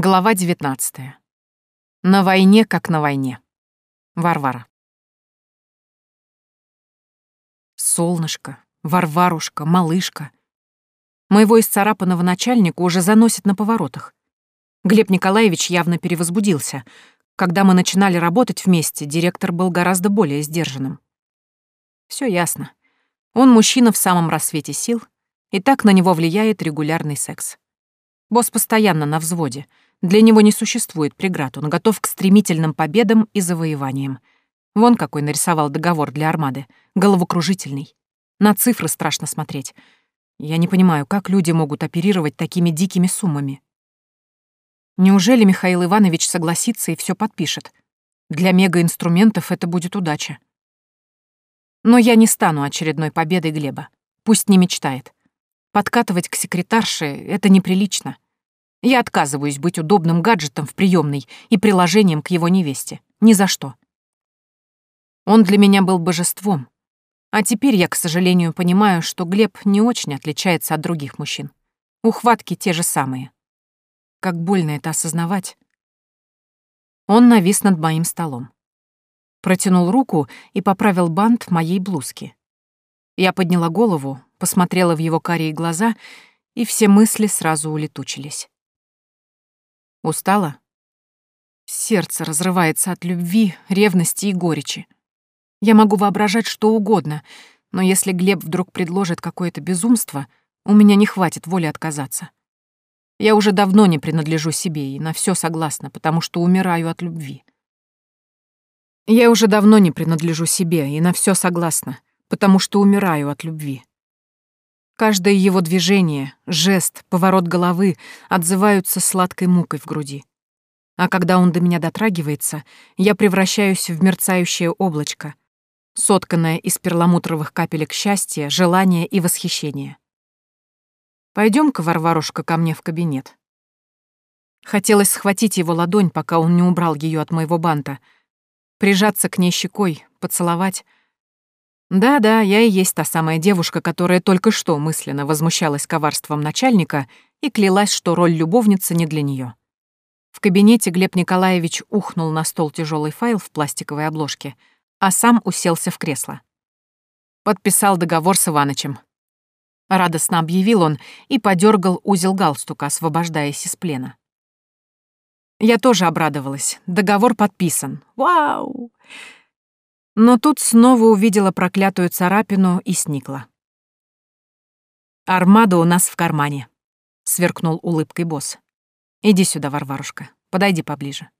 Глава 19. На войне, как на войне. Варвара. Солнышко, Варварушка, малышка. Моего исцарапанного начальника уже заносит на поворотах. Глеб Николаевич явно перевозбудился. Когда мы начинали работать вместе, директор был гораздо более сдержанным. Все ясно. Он мужчина в самом рассвете сил, и так на него влияет регулярный секс. Босс постоянно на взводе. Для него не существует преград, он готов к стремительным победам и завоеваниям. Вон какой нарисовал договор для армады. Головокружительный. На цифры страшно смотреть. Я не понимаю, как люди могут оперировать такими дикими суммами. Неужели Михаил Иванович согласится и все подпишет? Для мегаинструментов это будет удача. Но я не стану очередной победой Глеба. Пусть не мечтает. Подкатывать к секретарше — это неприлично. Я отказываюсь быть удобным гаджетом в приемной и приложением к его невесте. Ни за что. Он для меня был божеством. А теперь я, к сожалению, понимаю, что Глеб не очень отличается от других мужчин. Ухватки те же самые. Как больно это осознавать. Он навис над моим столом. Протянул руку и поправил бант моей блузки. Я подняла голову, посмотрела в его карие глаза, и все мысли сразу улетучились. Устала? Сердце разрывается от любви, ревности и горечи. Я могу воображать что угодно, но если Глеб вдруг предложит какое-то безумство, у меня не хватит воли отказаться. Я уже давно не принадлежу себе и на все согласна, потому что умираю от любви. Я уже давно не принадлежу себе и на все согласна, потому что умираю от любви. Каждое его движение, жест, поворот головы отзываются сладкой мукой в груди. А когда он до меня дотрагивается, я превращаюсь в мерцающее облачко, сотканное из перламутровых капелек счастья, желания и восхищения. Пойдем-ка, Варварушка, ко мне в кабинет. Хотелось схватить его ладонь, пока он не убрал ее от моего банта, прижаться к ней щекой, поцеловать, да-да, я и есть та самая девушка, которая только что мысленно возмущалась коварством начальника и клялась, что роль любовницы не для нее. В кабинете Глеб Николаевич ухнул на стол тяжелый файл в пластиковой обложке, а сам уселся в кресло. Подписал договор с Иванычем. Радостно объявил он и подергал узел галстука, освобождаясь из плена. Я тоже обрадовалась. Договор подписан. Вау! Но тут снова увидела проклятую царапину и сникла. «Армада у нас в кармане», — сверкнул улыбкой босс. «Иди сюда, Варварушка, подойди поближе».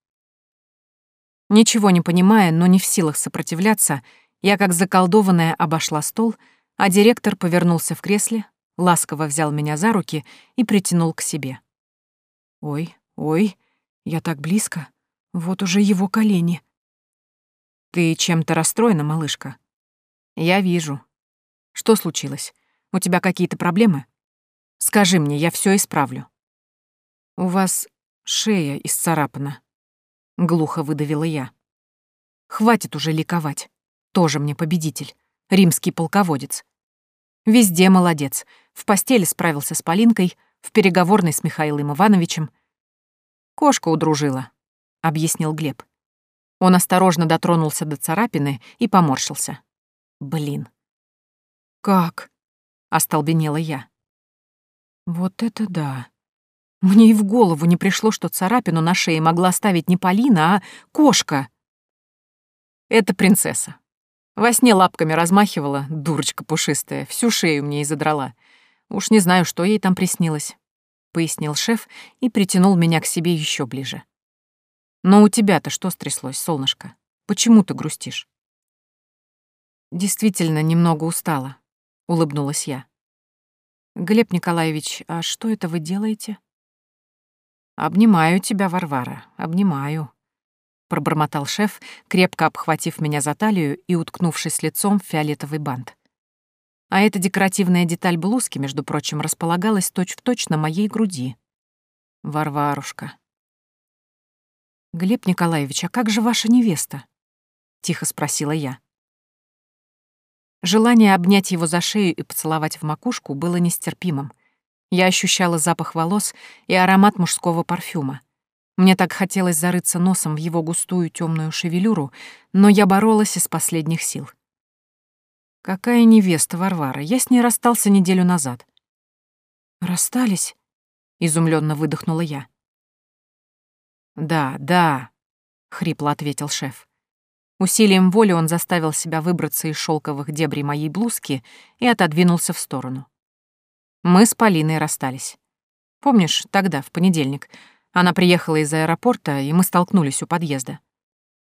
Ничего не понимая, но не в силах сопротивляться, я как заколдованная обошла стол, а директор повернулся в кресле, ласково взял меня за руки и притянул к себе. «Ой, ой, я так близко. Вот уже его колени. Ты чем-то расстроена, малышка? Я вижу. Что случилось? У тебя какие-то проблемы? Скажи мне, я все исправлю. У вас шея исцарапана. Глухо выдавила я. Хватит уже ликовать. Тоже мне победитель. Римский полководец. Везде молодец. В постели справился с Полинкой, в переговорной с Михаилом Ивановичем. Кошка удружила, — объяснил Глеб. Он осторожно дотронулся до царапины и поморщился. Блин. «Как?» — остолбенела я. «Вот это да. Мне и в голову не пришло, что царапину на шее могла ставить не Полина, а кошка». «Это принцесса. Во сне лапками размахивала, дурочка пушистая, всю шею мне и задрала. Уж не знаю, что ей там приснилось», — пояснил шеф и притянул меня к себе еще ближе. Но у тебя-то что стряслось, солнышко? Почему ты грустишь? Действительно, немного устала, улыбнулась я. Глеб Николаевич, а что это вы делаете? Обнимаю тебя, Варвара, обнимаю, пробормотал шеф, крепко обхватив меня за талию и уткнувшись лицом в фиолетовый бант. А эта декоративная деталь блузки, между прочим, располагалась точь-в-точь точь на моей груди. Варварушка, «Глеб Николаевич, а как же ваша невеста?» — тихо спросила я. Желание обнять его за шею и поцеловать в макушку было нестерпимым. Я ощущала запах волос и аромат мужского парфюма. Мне так хотелось зарыться носом в его густую темную шевелюру, но я боролась из последних сил. Какая невеста Варвара? Я с ней расстался неделю назад. Расстались? Изумленно выдохнула я. Да, да, хрипло ответил шеф. Усилием воли он заставил себя выбраться из шелковых дебрей моей блузки и отодвинулся в сторону. Мы с Полиной расстались. Помнишь, тогда, в понедельник, она приехала из аэропорта, и мы столкнулись у подъезда.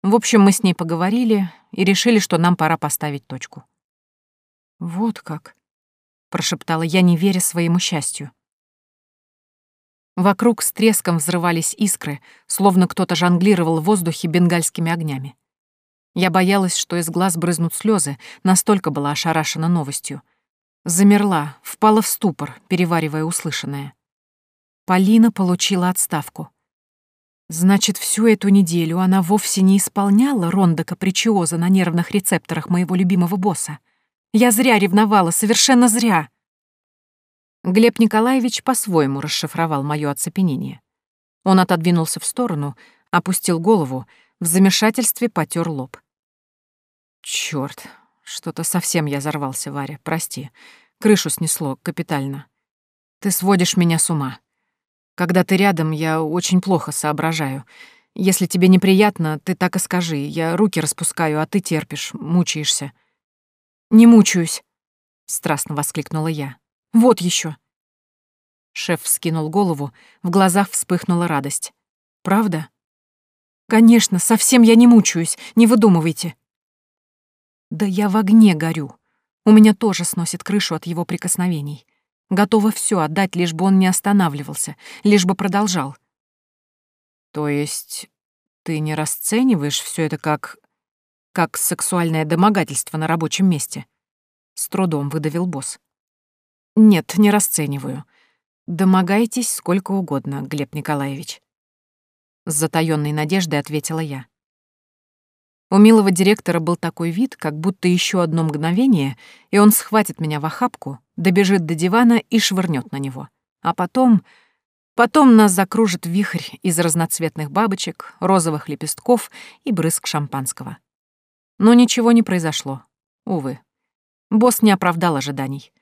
В общем, мы с ней поговорили и решили, что нам пора поставить точку. «Вот как», — прошептала я, не веря своему счастью. Вокруг с треском взрывались искры, словно кто-то жонглировал в воздухе бенгальскими огнями. Я боялась, что из глаз брызнут слезы, настолько была ошарашена новостью. Замерла, впала в ступор, переваривая услышанное. Полина получила отставку. Значит, всю эту неделю она вовсе не исполняла ронда капричиоза на нервных рецепторах моего любимого босса. Я зря ревновала, совершенно зря. Глеб Николаевич по-своему расшифровал мое оцепенение. Он отодвинулся в сторону, опустил голову, в замешательстве потер лоб. Черт, что-то совсем я взорвался, Варя, прости. Крышу снесло капитально. Ты сводишь меня с ума. Когда ты рядом, я очень плохо соображаю. Если тебе неприятно, ты так и скажи. Я руки распускаю, а ты терпишь, мучаешься. Не мучаюсь, страстно воскликнула я. Вот еще. Шеф вскинул голову, в глазах вспыхнула радость. Правда? Конечно, совсем я не мучаюсь, не выдумывайте. Да я в огне горю. У меня тоже сносит крышу от его прикосновений. Готова все отдать, лишь бы он не останавливался, лишь бы продолжал. То есть ты не расцениваешь все это как... как сексуальное домогательство на рабочем месте? С трудом выдавил босс. Нет, не расцениваю. Домогайтесь сколько угодно, Глеб Николаевич. С затаённой надеждой ответила я. У милого директора был такой вид, как будто еще одно мгновение, и он схватит меня в охапку, добежит до дивана и швырнет на него. А потом... Потом нас закружит вихрь из разноцветных бабочек, розовых лепестков и брызг шампанского. Но ничего не произошло. Увы. Босс не оправдал ожиданий.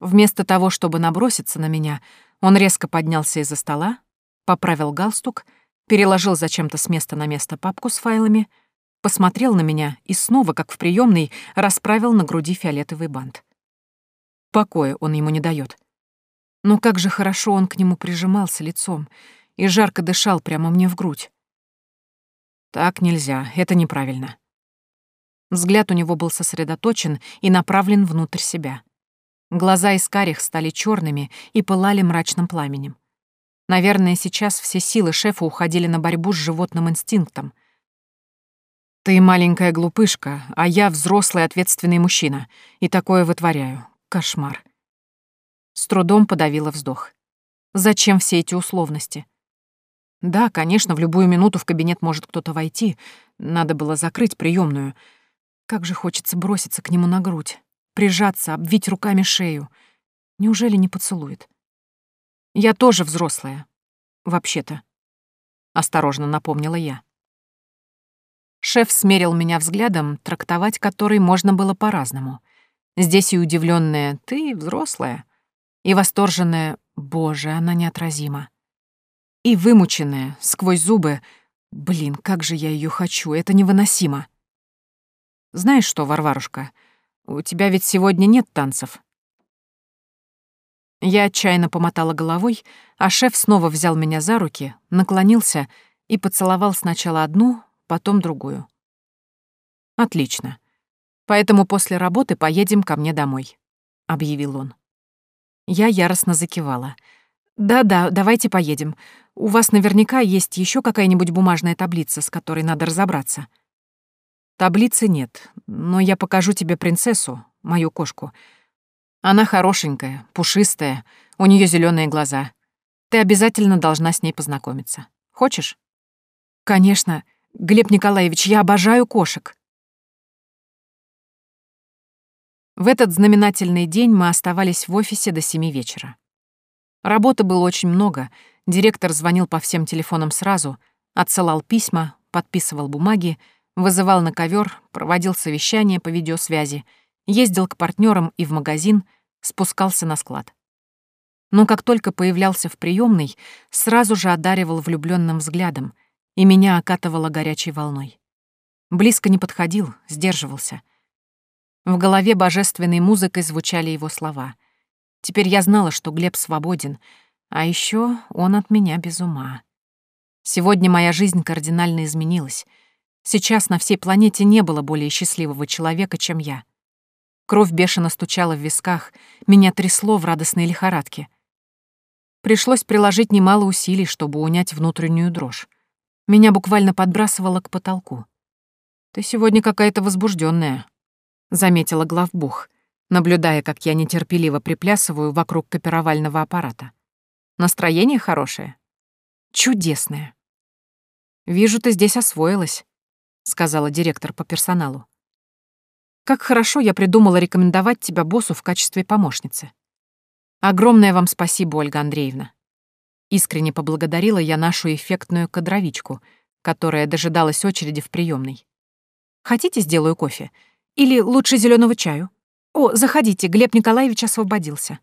Вместо того, чтобы наброситься на меня, он резко поднялся из-за стола, поправил галстук, переложил зачем-то с места на место папку с файлами — посмотрел на меня и снова, как в приемной, расправил на груди фиолетовый бант. Покоя он ему не дает. Но как же хорошо он к нему прижимался лицом и жарко дышал прямо мне в грудь. Так нельзя, это неправильно. Взгляд у него был сосредоточен и направлен внутрь себя. Глаза из карих стали черными и пылали мрачным пламенем. Наверное, сейчас все силы шефа уходили на борьбу с животным инстинктом — ты маленькая глупышка, а я взрослый ответственный мужчина, и такое вытворяю. Кошмар. С трудом подавила вздох. Зачем все эти условности? Да, конечно, в любую минуту в кабинет может кто-то войти. Надо было закрыть приемную. Как же хочется броситься к нему на грудь, прижаться, обвить руками шею. Неужели не поцелует? Я тоже взрослая. Вообще-то. Осторожно напомнила я. Шеф смерил меня взглядом, трактовать который можно было по-разному. Здесь и удивленная «ты взрослая», и восторженная «боже, она неотразима», и вымученная, сквозь зубы «блин, как же я ее хочу, это невыносимо». «Знаешь что, Варварушка, у тебя ведь сегодня нет танцев». Я отчаянно помотала головой, а шеф снова взял меня за руки, наклонился и поцеловал сначала одну, потом другую. Отлично. Поэтому после работы поедем ко мне домой, объявил он. Я яростно закивала. Да-да, давайте поедем. У вас наверняка есть еще какая-нибудь бумажная таблица, с которой надо разобраться. Таблицы нет, но я покажу тебе принцессу, мою кошку. Она хорошенькая, пушистая, у нее зеленые глаза. Ты обязательно должна с ней познакомиться. Хочешь? Конечно. Глеб Николаевич, я обожаю кошек. В этот знаменательный день мы оставались в офисе до семи вечера. Работы было очень много, Директор звонил по всем телефонам сразу, отсылал письма, подписывал бумаги, вызывал на ковер, проводил совещания по видеосвязи, ездил к партнерам и в магазин, спускался на склад. Но как только появлялся в приемной, сразу же одаривал влюбленным взглядом, и меня окатывало горячей волной. Близко не подходил, сдерживался. В голове божественной музыкой звучали его слова. Теперь я знала, что Глеб свободен, а еще он от меня без ума. Сегодня моя жизнь кардинально изменилась. Сейчас на всей планете не было более счастливого человека, чем я. Кровь бешено стучала в висках, меня трясло в радостной лихорадке. Пришлось приложить немало усилий, чтобы унять внутреннюю дрожь. Меня буквально подбрасывало к потолку. «Ты сегодня какая-то возбужденная, заметила главбух, наблюдая, как я нетерпеливо приплясываю вокруг копировального аппарата. «Настроение хорошее?» «Чудесное». «Вижу, ты здесь освоилась», — сказала директор по персоналу. «Как хорошо я придумала рекомендовать тебя боссу в качестве помощницы. Огромное вам спасибо, Ольга Андреевна». Искренне поблагодарила я нашу эффектную кадровичку, которая дожидалась очереди в приемной. Хотите, сделаю кофе? Или лучше зеленого чаю? О, заходите, Глеб Николаевич освободился.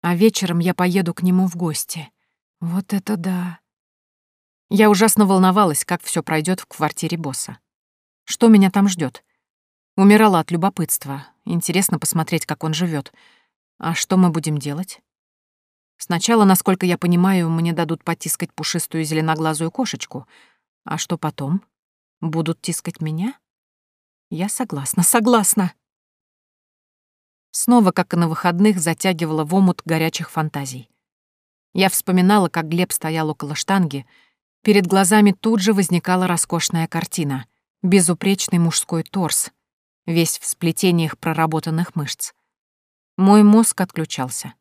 А вечером я поеду к нему в гости. Вот это да. Я ужасно волновалась, как все пройдет в квартире босса. Что меня там ждет? Умирала от любопытства. Интересно посмотреть, как он живет. А что мы будем делать? Сначала, насколько я понимаю, мне дадут потискать пушистую зеленоглазую кошечку. А что потом? Будут тискать меня? Я согласна, согласна. Снова, как и на выходных, затягивала в омут горячих фантазий. Я вспоминала, как Глеб стоял около штанги. Перед глазами тут же возникала роскошная картина. Безупречный мужской торс, весь в сплетениях проработанных мышц. Мой мозг отключался.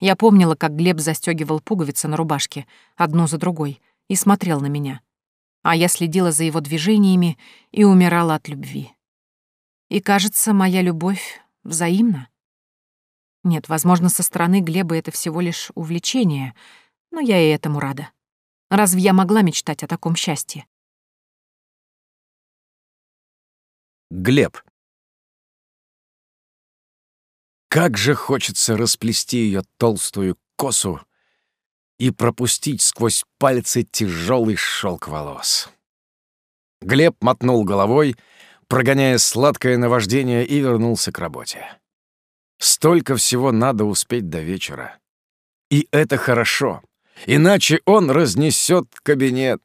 Я помнила, как Глеб застегивал пуговицы на рубашке, одну за другой, и смотрел на меня а я следила за его движениями и умирала от любви. И, кажется, моя любовь взаимна. Нет, возможно, со стороны Глеба это всего лишь увлечение, но я и этому рада. Разве я могла мечтать о таком счастье? Глеб. Как же хочется расплести ее толстую косу и пропустить сквозь пальцы тяжелый шелк волос. Глеб мотнул головой, прогоняя сладкое наваждение, и вернулся к работе. Столько всего надо успеть до вечера. И это хорошо, иначе он разнесет кабинет.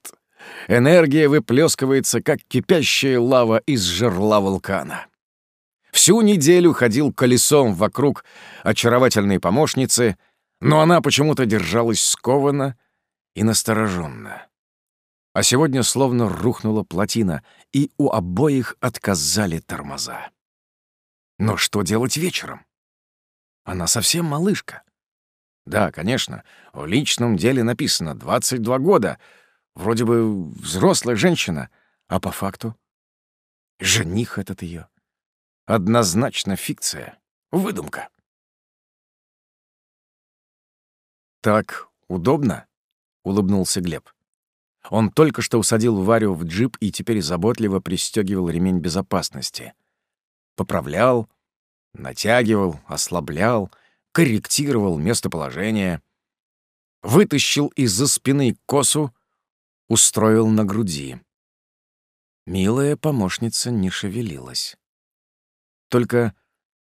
Энергия выплескивается, как кипящая лава из жерла вулкана. Всю неделю ходил колесом вокруг очаровательной помощницы, но она почему-то держалась скованно и настороженно. А сегодня словно рухнула плотина, и у обоих отказали тормоза. Но что делать вечером? Она совсем малышка. Да, конечно, в личном деле написано 22 года, вроде бы взрослая женщина, а по факту жених этот ее. Однозначно фикция, выдумка. «Так удобно?» — улыбнулся Глеб. Он только что усадил Варю в джип и теперь заботливо пристегивал ремень безопасности. Поправлял, натягивал, ослаблял, корректировал местоположение. Вытащил из-за спины косу, устроил на груди. Милая помощница не шевелилась. Только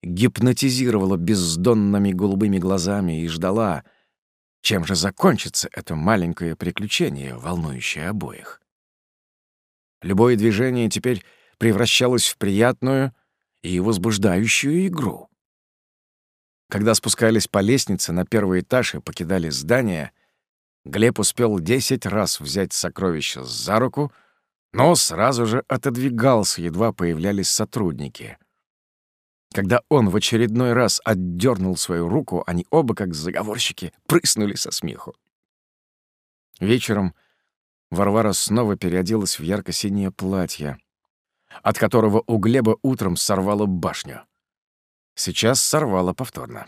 гипнотизировала бездонными голубыми глазами и ждала — чем же закончится это маленькое приключение, волнующее обоих? Любое движение теперь превращалось в приятную и возбуждающую игру. Когда спускались по лестнице на первый этаж и покидали здание, Глеб успел десять раз взять сокровища за руку, но сразу же отодвигался, едва появлялись сотрудники — когда он в очередной раз отдернул свою руку, они оба, как заговорщики, прыснули со смеху. Вечером Варвара снова переоделась в ярко-синее платье, от которого у Глеба утром сорвало башню. Сейчас сорвало повторно.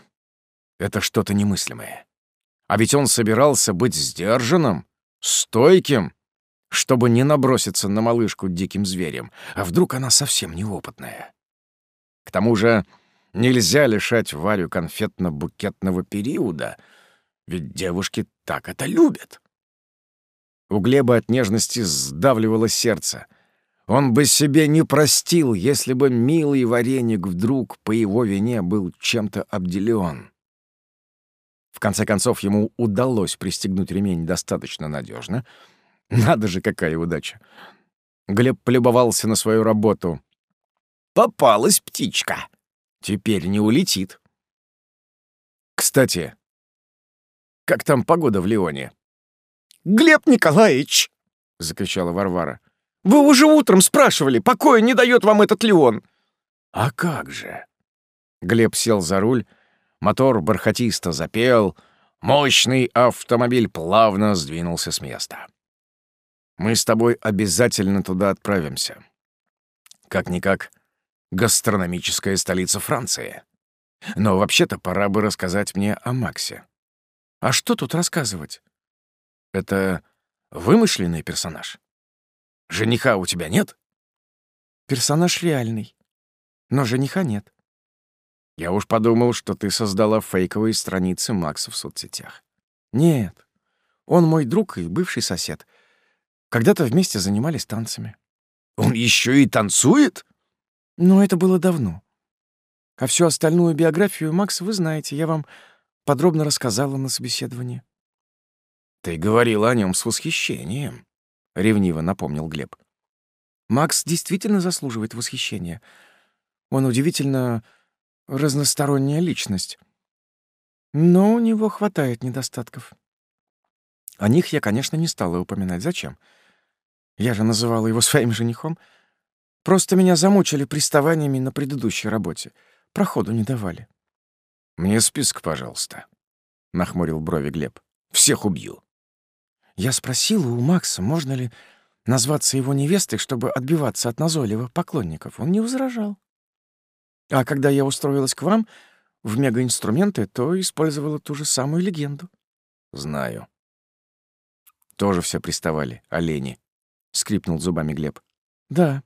Это что-то немыслимое. А ведь он собирался быть сдержанным, стойким, чтобы не наброситься на малышку диким зверем, а вдруг она совсем неопытная. К тому же нельзя лишать Варю конфетно-букетного периода, ведь девушки так это любят. У Глеба от нежности сдавливало сердце. Он бы себе не простил, если бы милый вареник вдруг по его вине был чем-то обделен. В конце концов, ему удалось пристегнуть ремень достаточно надежно. Надо же, какая удача. Глеб полюбовался на свою работу. «Попалась птичка. Теперь не улетит». «Кстати, как там погода в Лионе?» «Глеб Николаевич!» — закричала Варвара. «Вы уже утром спрашивали, покоя не дает вам этот Леон!» «А как же?» Глеб сел за руль, мотор бархатисто запел, мощный автомобиль плавно сдвинулся с места. «Мы с тобой обязательно туда отправимся. Как-никак, гастрономическая столица Франции. Но вообще-то пора бы рассказать мне о Максе». «А что тут рассказывать?» Это вымышленный персонаж? Жениха у тебя нет? Персонаж реальный. Но жениха нет. Я уж подумал, что ты создала фейковые страницы Макса в соцсетях. Нет. Он мой друг и бывший сосед. Когда-то вместе занимались танцами. Он еще и танцует? Но это было давно. А всю остальную биографию Макса вы знаете. Я вам подробно рассказала на собеседовании. «Ты говорил о нем с восхищением», — ревниво напомнил Глеб. «Макс действительно заслуживает восхищения. Он удивительно разносторонняя личность. Но у него хватает недостатков. О них я, конечно, не стала упоминать. Зачем? Я же называла его своим женихом. Просто меня замучили приставаниями на предыдущей работе. Проходу не давали. «Мне список, пожалуйста», — нахмурил брови Глеб. «Всех убью». Я спросила у Макса, можно ли назваться его невестой, чтобы отбиваться от назойливых поклонников. Он не возражал. А когда я устроилась к вам в мегаинструменты, то использовала ту же самую легенду. Знаю. Тоже все приставали, олени. Скрипнул зубами Глеб. Да.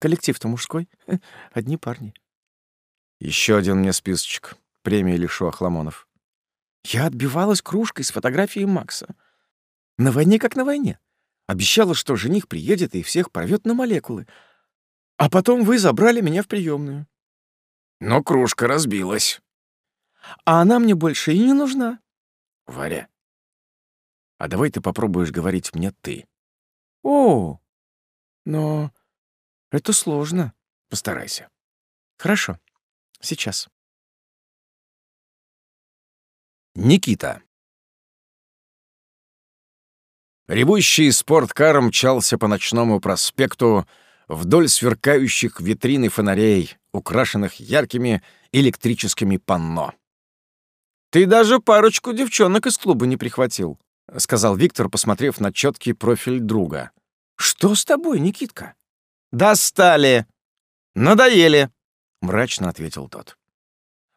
Коллектив-то мужской. Одни парни. Еще один мне списочек. Премия Лишо Ахламонов. Я отбивалась кружкой с фотографией Макса. На войне как на войне. Обещала, что жених приедет и всех порвет на молекулы. А потом вы забрали меня в приемную. Но кружка разбилась. А она мне больше и не нужна. Варя, а давай ты попробуешь говорить мне «ты». О, но это сложно. Постарайся. Хорошо. Сейчас. Никита. Ревущий спорткар мчался по ночному проспекту вдоль сверкающих витрин и фонарей, украшенных яркими электрическими панно. «Ты даже парочку девчонок из клуба не прихватил», — сказал Виктор, посмотрев на четкий профиль друга. «Что с тобой, Никитка?» «Достали! Надоели!» — мрачно ответил тот.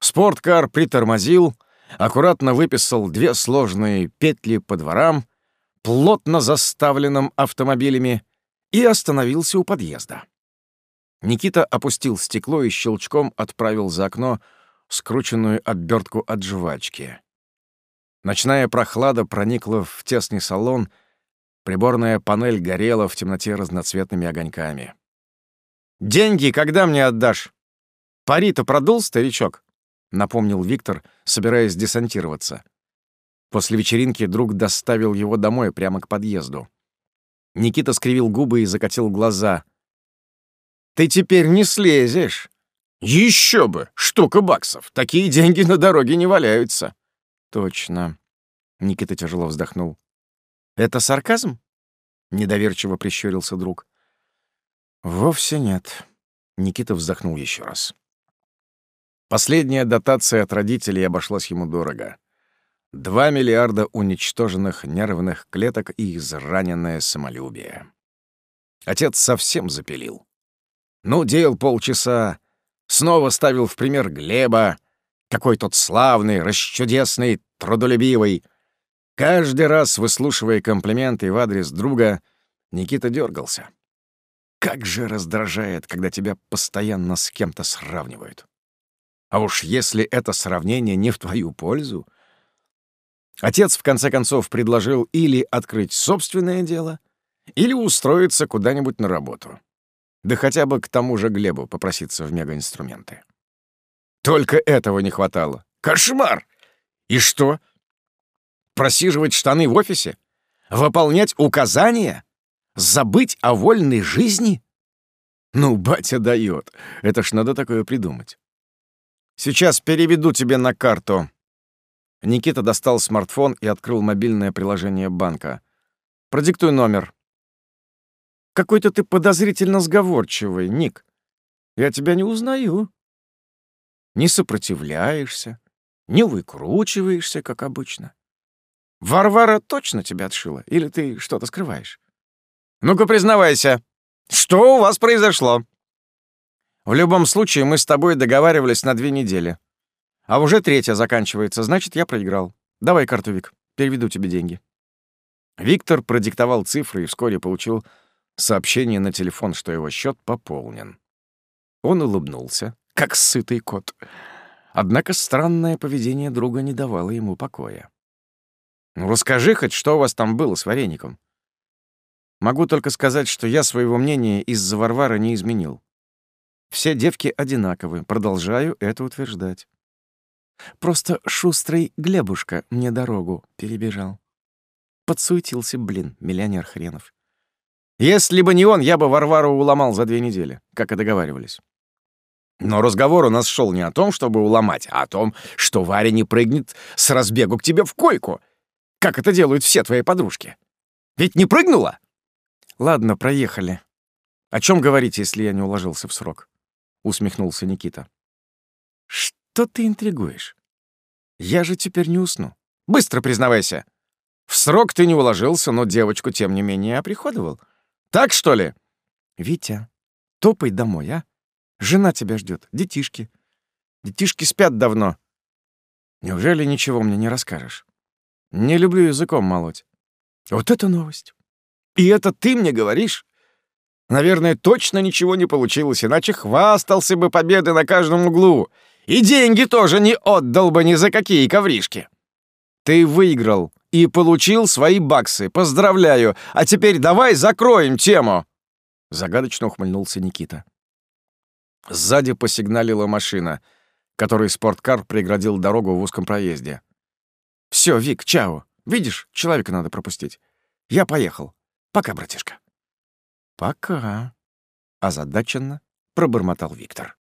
Спорткар притормозил, аккуратно выписал две сложные петли по дворам — плотно заставленном автомобилями, и остановился у подъезда. Никита опустил стекло и щелчком отправил за окно скрученную обертку от жвачки. Ночная прохлада проникла в тесный салон, приборная панель горела в темноте разноцветными огоньками. «Деньги когда мне отдашь? Пари-то продул, старичок?» — напомнил Виктор, собираясь десантироваться. После вечеринки друг доставил его домой прямо к подъезду. Никита скривил губы и закатил глаза. «Ты теперь не слезешь!» «Еще бы! Штука баксов! Такие деньги на дороге не валяются!» «Точно!» — Никита тяжело вздохнул. «Это сарказм?» — недоверчиво прищурился друг. «Вовсе нет», — Никита вздохнул еще раз. Последняя дотация от родителей обошлась ему дорого. Два миллиарда уничтоженных нервных клеток и израненное самолюбие. Отец совсем запилил. Ну, дел полчаса, снова ставил в пример Глеба, какой тот славный, расчудесный, трудолюбивый. Каждый раз, выслушивая комплименты в адрес друга, Никита дергался. Как же раздражает, когда тебя постоянно с кем-то сравнивают. А уж если это сравнение не в твою пользу... Отец, в конце концов, предложил или открыть собственное дело, или устроиться куда-нибудь на работу. Да хотя бы к тому же Глебу попроситься в мегаинструменты. Только этого не хватало. Кошмар! И что? Просиживать штаны в офисе? Выполнять указания? Забыть о вольной жизни? Ну, батя дает. Это ж надо такое придумать. Сейчас переведу тебе на карту. Никита достал смартфон и открыл мобильное приложение банка. Продиктуй номер. Какой-то ты подозрительно сговорчивый, Ник. Я тебя не узнаю. Не сопротивляешься, не выкручиваешься, как обычно. Варвара точно тебя отшила? Или ты что-то скрываешь? Ну-ка, признавайся, что у вас произошло? В любом случае, мы с тобой договаривались на две недели. А уже третья заканчивается, значит, я проиграл. Давай карту, Вик, переведу тебе деньги. Виктор продиктовал цифры и вскоре получил сообщение на телефон, что его счет пополнен. Он улыбнулся, как сытый кот. Однако странное поведение друга не давало ему покоя. «Ну, расскажи хоть, что у вас там было с вареником?» «Могу только сказать, что я своего мнения из-за Варвара не изменил. Все девки одинаковы, продолжаю это утверждать. Просто шустрый Глебушка мне дорогу перебежал. Подсуетился, блин, миллионер хренов. Если бы не он, я бы Варвару уломал за две недели, как и договаривались. Но разговор у нас шел не о том, чтобы уломать, а о том, что Варя не прыгнет с разбегу к тебе в койку, как это делают все твои подружки. Ведь не прыгнула? Ладно, проехали. О чем говорить, если я не уложился в срок? усмехнулся Никита. Что ты интригуешь? Я же теперь не усну. Быстро признавайся. В срок ты не уложился, но девочку, тем не менее, оприходовал. Так, что ли? Витя, топай домой, а? Жена тебя ждет, детишки. Детишки спят давно. Неужели ничего мне не расскажешь? Не люблю языком молоть. Вот это новость. И это ты мне говоришь? Наверное, точно ничего не получилось, иначе хвастался бы победой на каждом углу. И деньги тоже не отдал бы ни за какие ковришки. Ты выиграл и получил свои баксы. Поздравляю. А теперь давай закроем тему. Загадочно ухмыльнулся Никита. Сзади посигналила машина, которой спорткар преградил дорогу в узком проезде. Все, Вик, чао. Видишь, человека надо пропустить. Я поехал. Пока, братишка. «Пока», — озадаченно пробормотал Виктор.